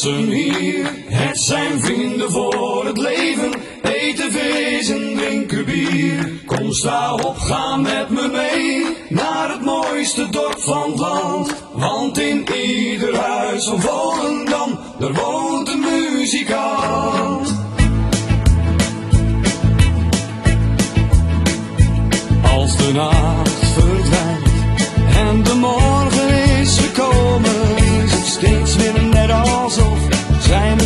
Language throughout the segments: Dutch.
Het zijn vrienden voor het leven, eten vis drinken bier. Kom sta op, ga met me mee, naar het mooiste dorp van het land. Want in ieder huis van Volendam, er woont een muzikant.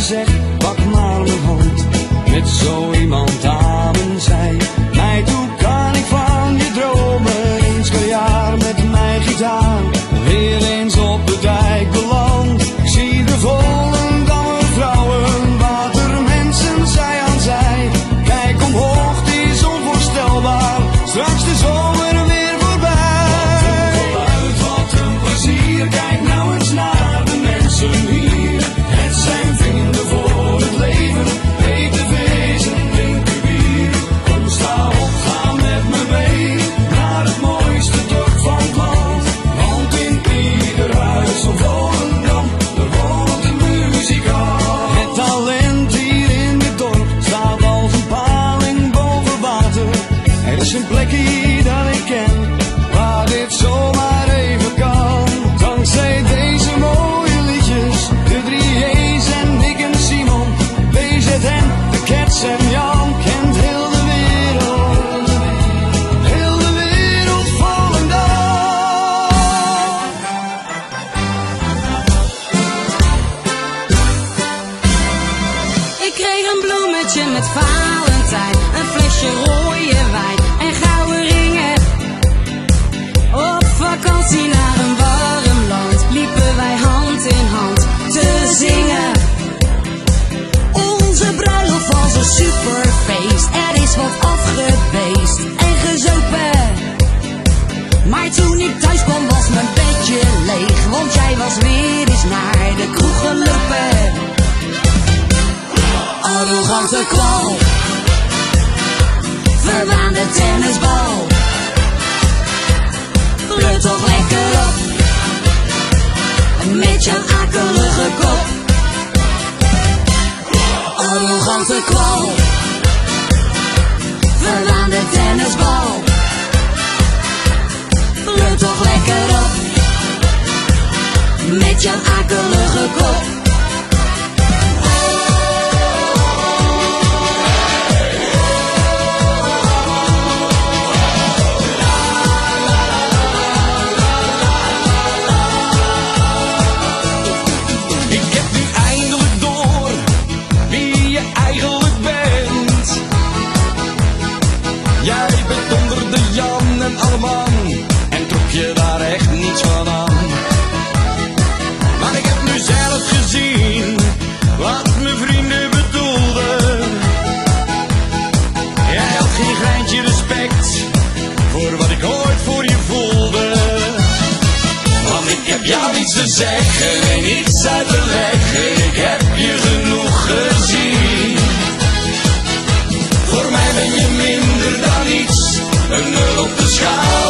zeg, pak maar mijn hand. Met zo iemand thuis was mijn bedje leeg, want jij was weer eens naar de kroeg gelopen. Arrogante kwal, verwaande tennisbal. Pleur toch lekker op, met jouw akelige kop. Arrogante kwal, verwaande tennisbal kleur toch lekker op. Met jouw akelige kop. zeggen en iets uit te leggen. Ik heb je genoeg gezien. Voor mij ben je minder dan iets, een nul op de schaal.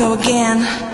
go again.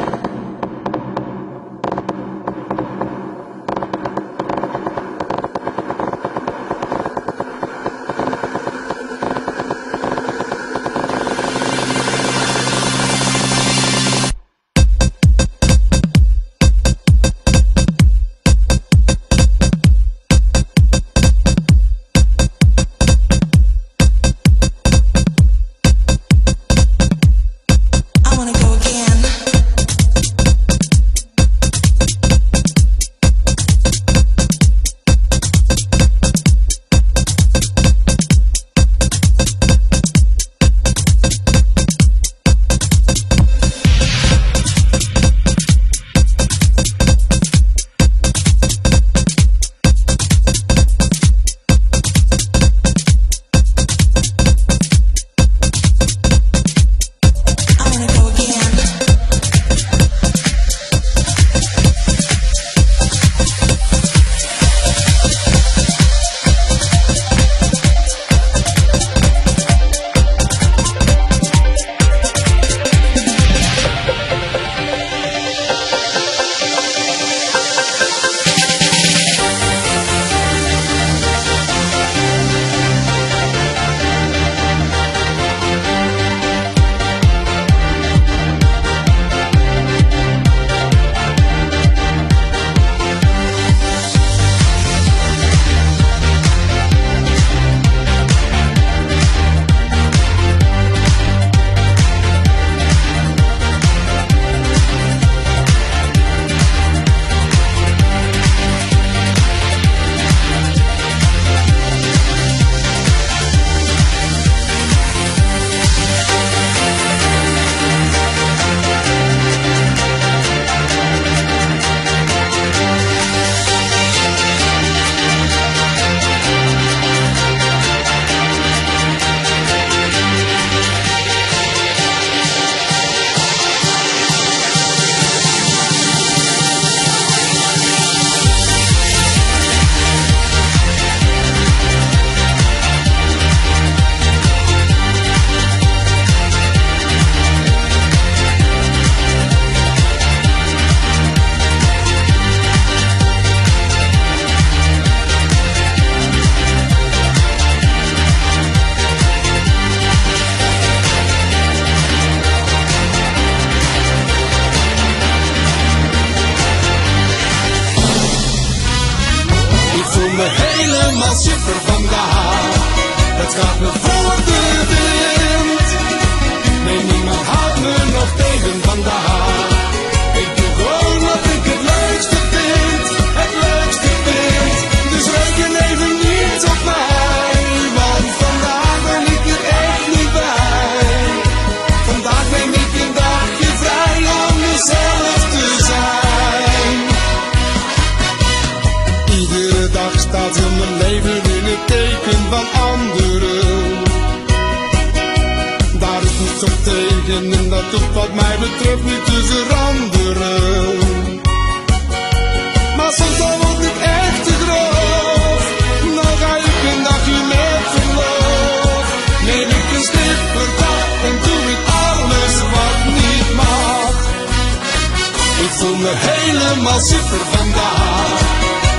Me helemaal super vandaag.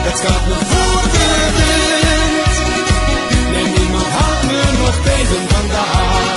Het gaat me voor de wind. Nee, niemand houdt me nog tegen vandaag.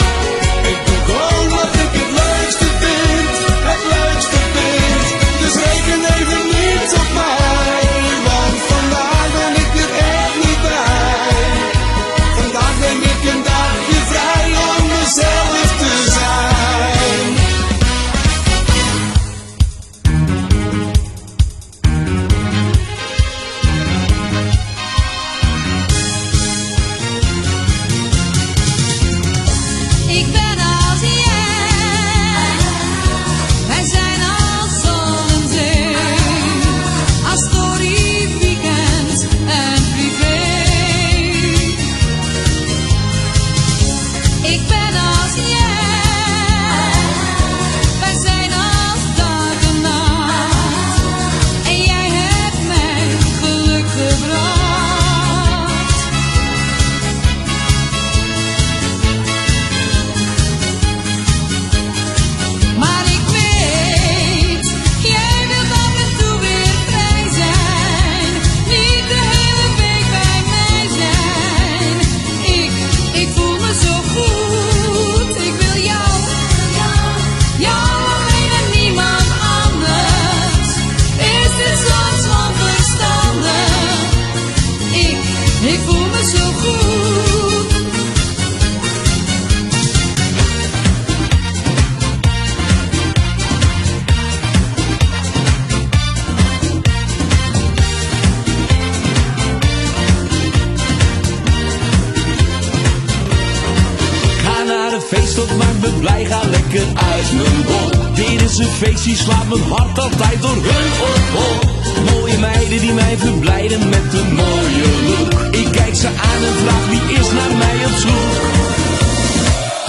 Mooie meiden die mij verblijden met een mooie look. Ik kijk ze aan en vraag wie is naar mij op zoek.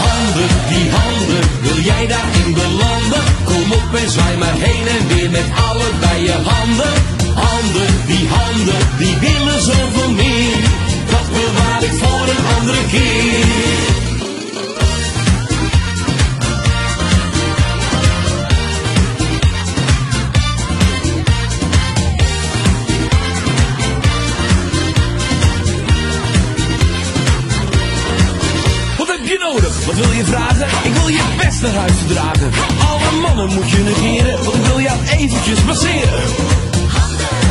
Handen, die handen, wil jij daarin belanden? Kom op en zwaai maar heen en weer met allebei je handen. Handen, die handen, die willen zoveel meer. Dat bewaar ik voor een andere keer. Naar huis dragen. Alle mannen moet je negeren, want ik wil jou eventjes passeren.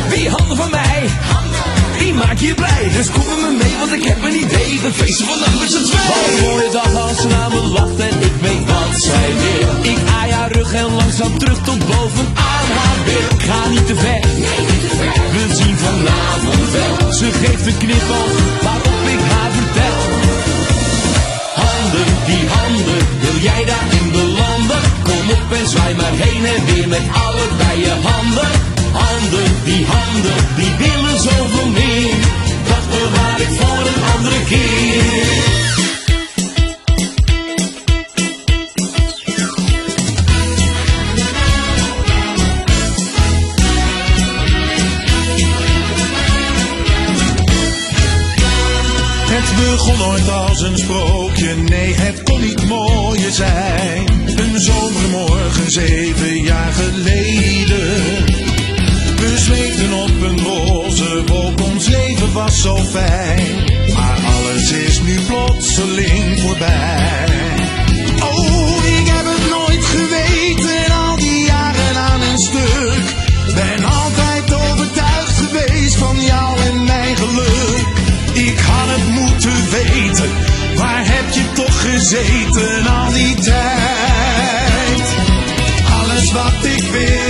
Wie handen van mij? Die maak je blij, dus kom met me mee, want ik heb een idee. We feesten vannacht met z'n tweeën. Wat een mooie dag als ze naar me lacht en ik weet wat zij wil. Ik aai haar rug en langzaam terug tot bovenaan haar bil. Ik ga niet te ver, we zien vanavond wel. Ze geeft een knipoog op en maar heen en weer met allebei je handen. Handen, die handen, die willen zoveel meer. Dat bewaar ik voor een andere keer. Het begon ooit als een sprookje, nee het kon niet mooier zijn. Een zomermorgen zeven jaar geleden. We zweefden op een roze wolk, ons leven was zo fijn. Maar alles is nu plotseling voorbij. Oh, ik heb het nooit geweten, al die jaren aan een stuk. Ben altijd overtuigd geweest van jou en mijn geluk. Ik had het moeten weten, waar heb je toch gezeten al die tijd? Wat ik wil,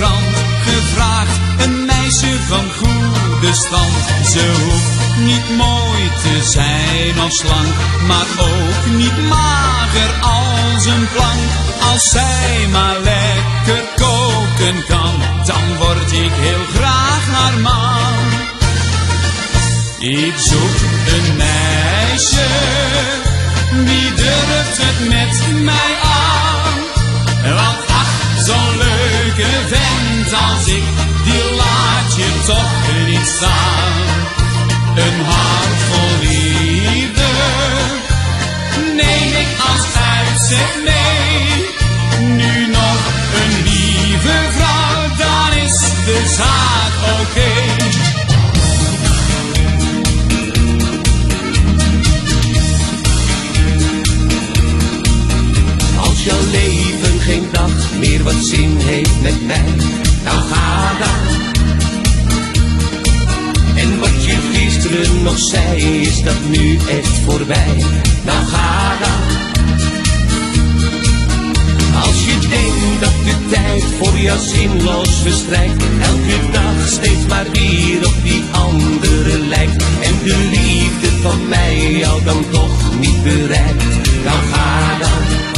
krant gevraagd, een meisje van goede stand. Ze hoeft niet mooi te zijn als slank, maar ook niet mager als een plank. Als zij maar lekker koken kan, dan word ik heel graag haar man. Ik zoek een meisje, die durft het met mij aan. ik, die laat je toch niet staan. Een hart vol liefde neem ik als uitzet mee. Nu nog een lieve vrouw, dan is de zaak oké. Geen dag meer wat zin heeft met mij, nou ga dan. En wat je gisteren nog zei, is dat nu echt voorbij, nou ga dan. Als je denkt dat de tijd voor jou zinloos verstrijkt, elke dag steeds maar weer op die andere lijkt. En de liefde van mij jou dan toch niet bereikt, nou ga dan.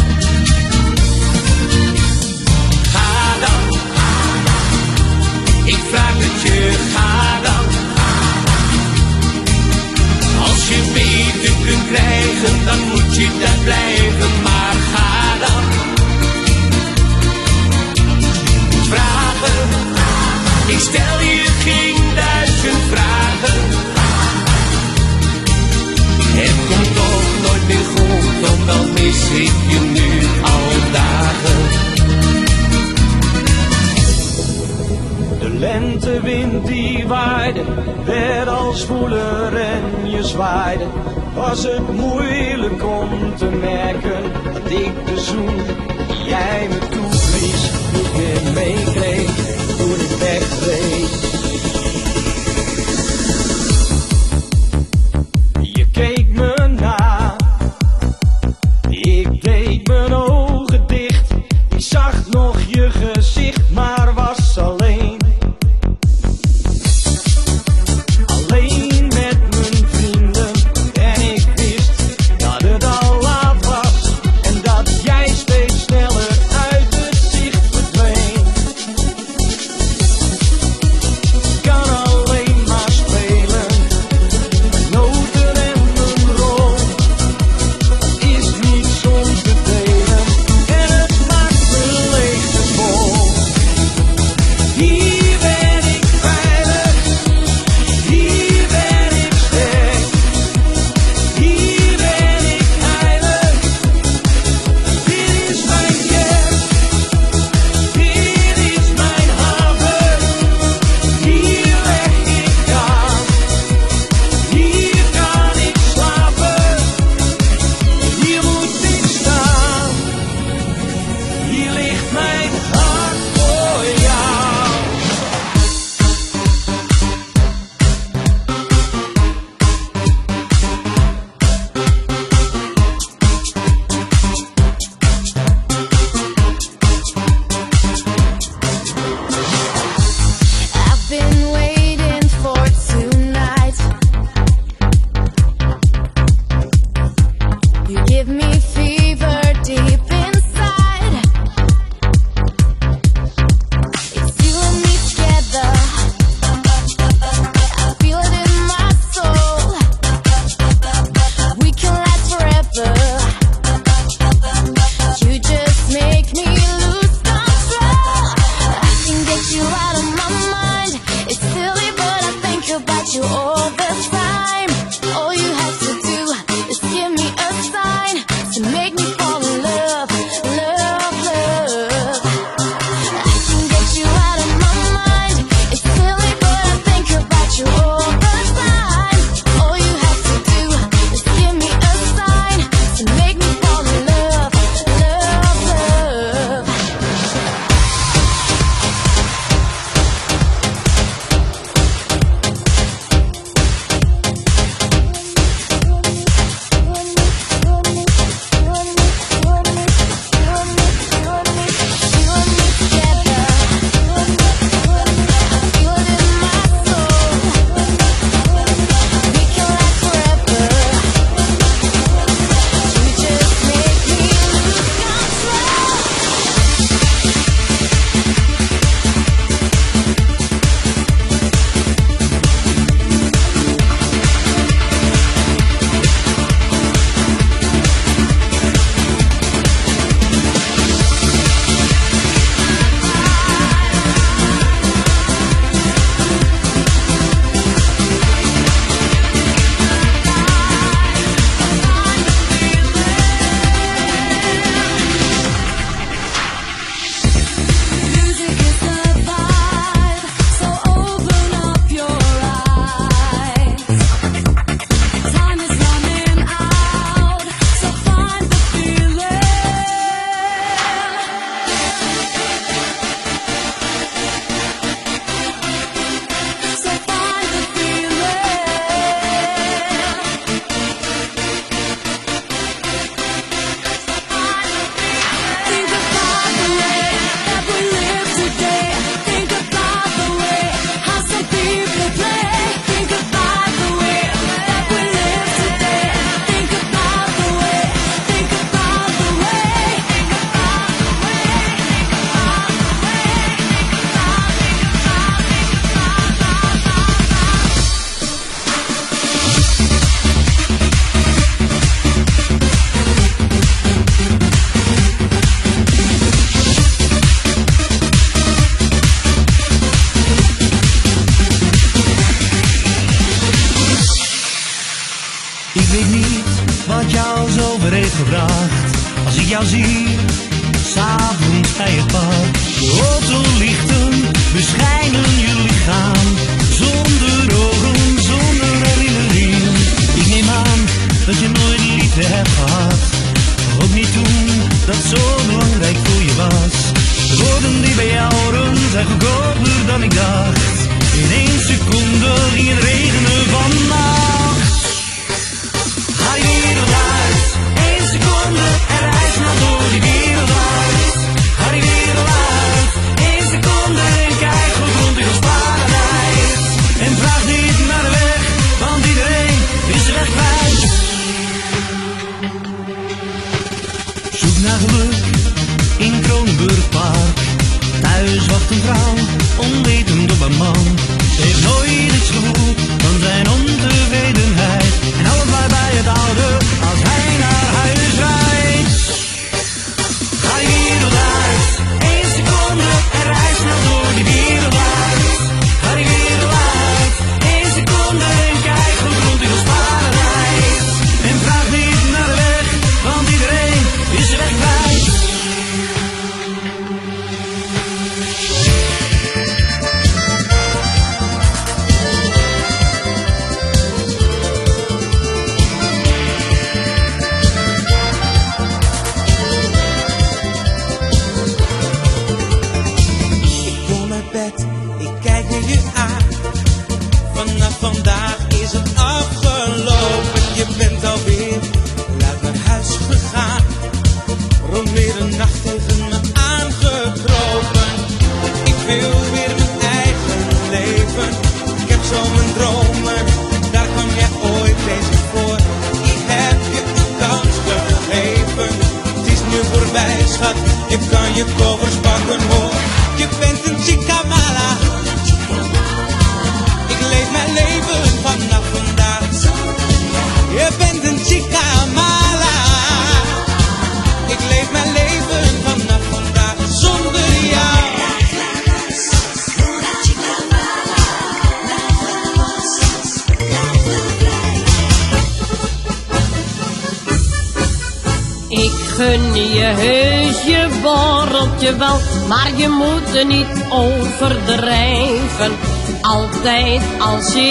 Ga dan. Als je beter kunt krijgen, dan moet je daar blijven, maar ga dan. Vragen, ik stel je geen duizend vragen. Het komt toch nooit meer goed, ook al mis ik je lentewind die waaide, werd als voeler en je zwaaide. Was het moeilijk om te merken dat ik de zoen die jij me toeblies niet meer meekreeg toen ik wegreed.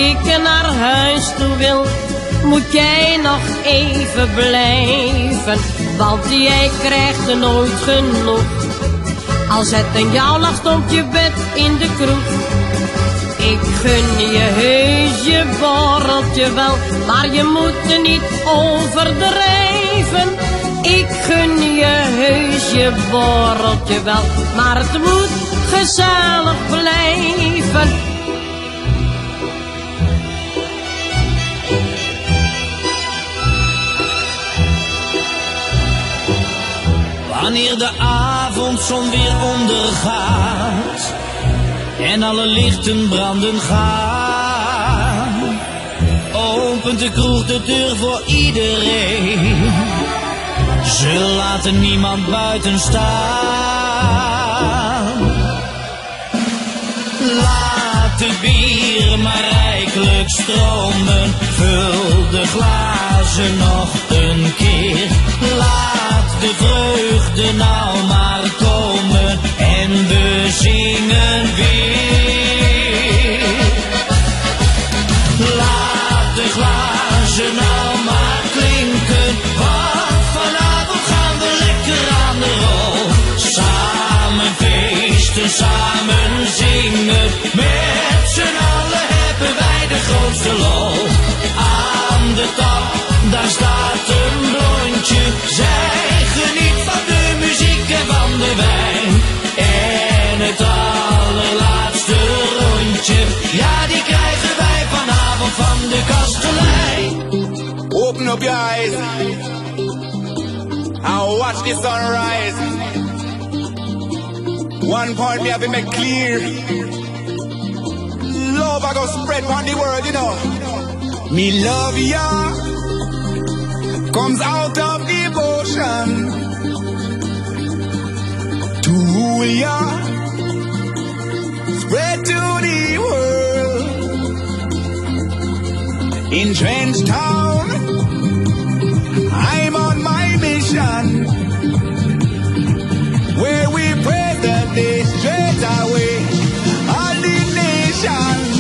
Ik naar huis toe wil, moet jij nog even blijven. Want jij krijgt er nooit genoeg. Als het aan jou lag stond je bed in de kroeg. Ik gun je heus je borreltje wel, maar je moet er niet overdrijven. Ik gun je heus je borreltje wel, maar het moet gezellig blijven. Wanneer de avondzon weer ondergaat en alle lichten branden gaan, opent de kroeg de deur voor iedereen. Ze laten niemand buiten staan. Laat het bier maar rijkelijk stromen. Vul de glazen nog een keer. Laat de vreugde nou maar komen. En we zingen weer. Laat de glazen nou maar klinken. Want vanavond gaan we lekker aan de rol. Samen feesten, samen zingen. Met z'n allen hebben wij de grootste lol. Aan de top, daar staat een blondje. Zij geniet van de muziek en van de wijn. En het allerlaatste rondje, ja die krijgen wij vanavond van de kastelein. Open up your eyes and watch the sunrise. One point we have to make clear. love I go spread on the world, you know. Me love ya comes out of devotion to rule ya, spread to the world. In Trench Town, I'm on my mission where we pray the day straight away. All the nations.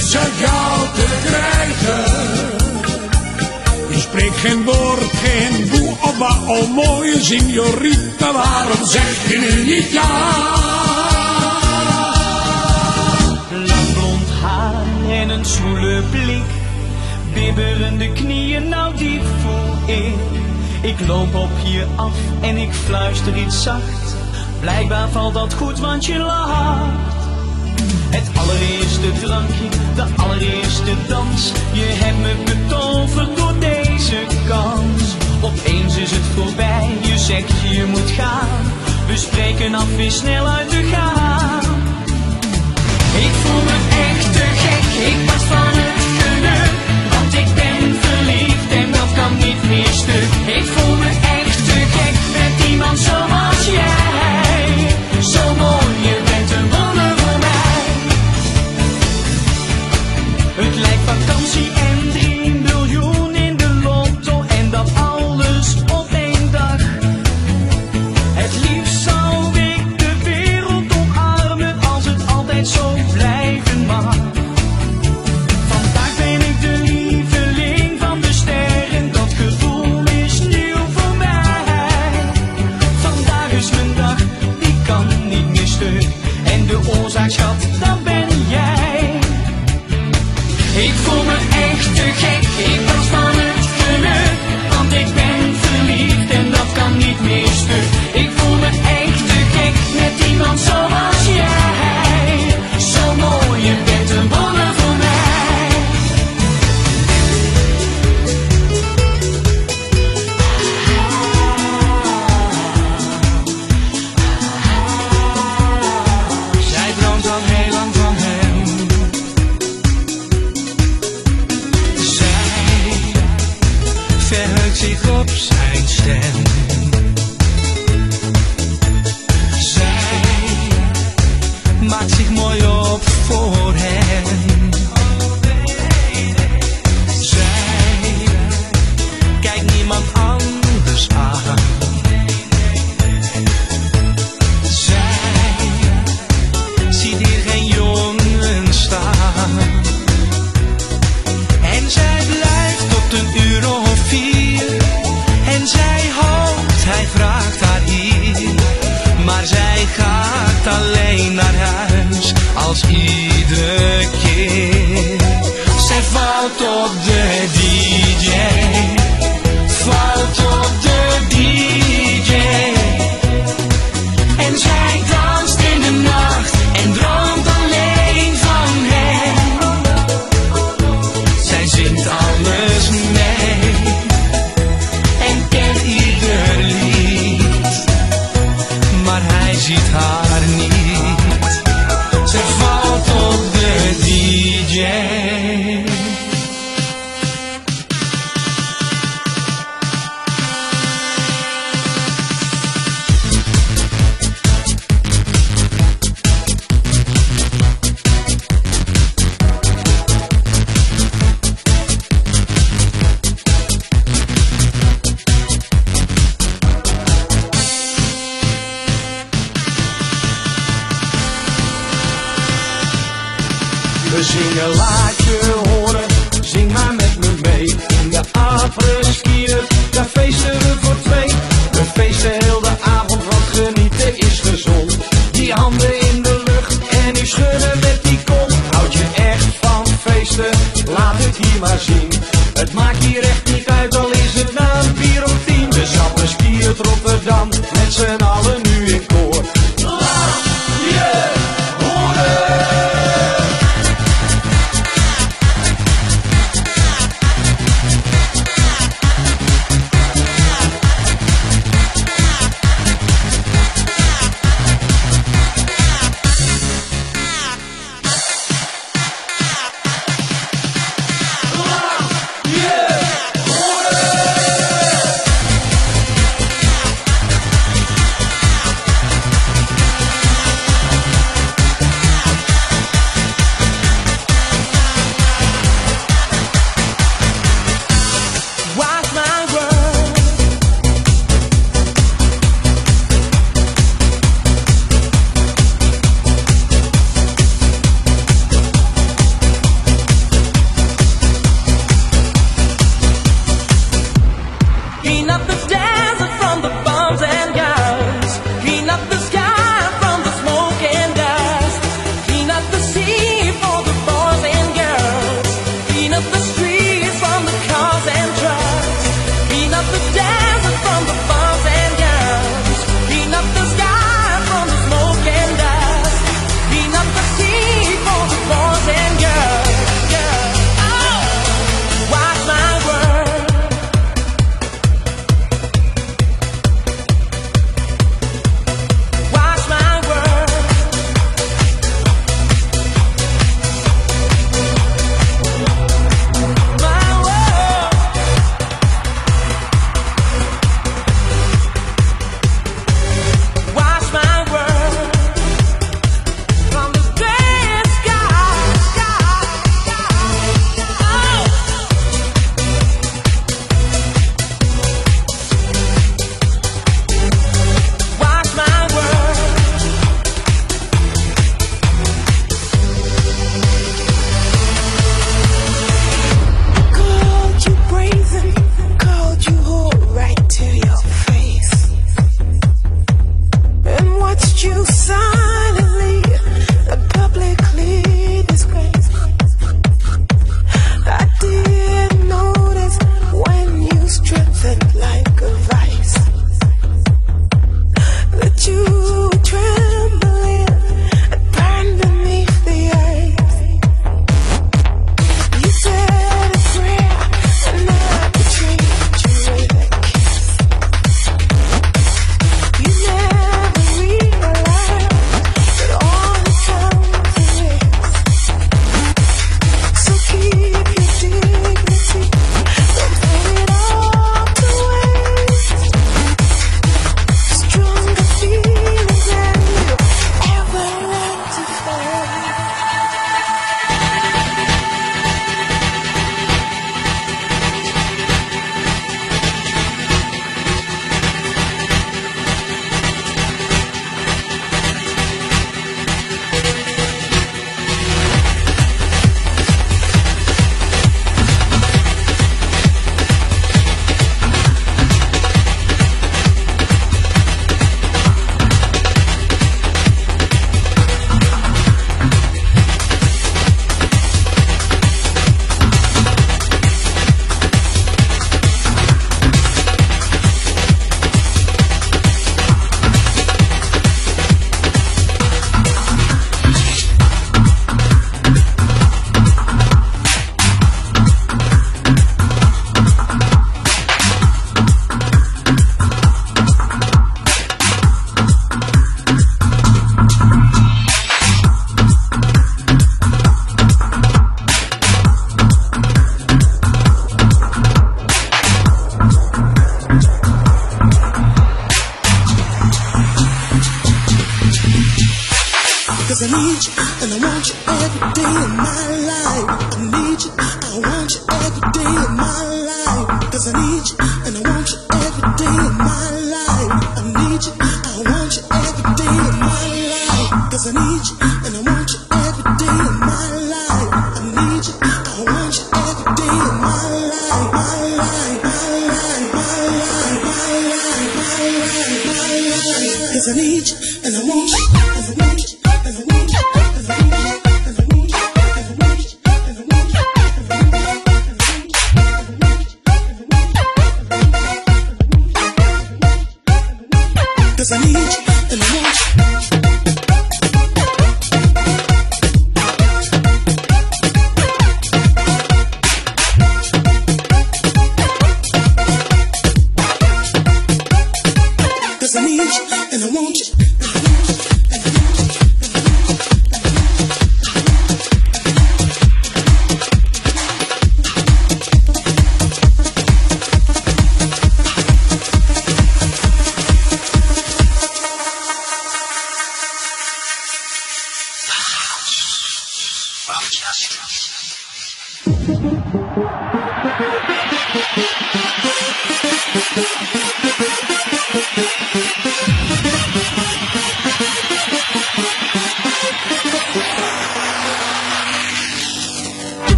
is zo jou te krijgen. Je spreekt geen woord, geen boe op wat al mooie signorita, waarom zeg je nu niet ja? Lang blond haar en een zwoele blik, bibberende knieën, nou die voel ik. Ik loop op je af en ik fluister iets zacht, blijkbaar valt dat goed want je lacht. Het allereerste drankje, de allereerste dans. Je hebt me betoverd door deze kans. Opeens is het voorbij, je zegt je moet gaan. We spreken af weer snel uit de gaan. Ik voel me echt te gek, ik was van het geluk. Want ik ben verliefd en dat kan niet meer stuk. Ik voel me echt te gek met iemand zoals jij. Zo mooi. Every day of my life. Cause I need you.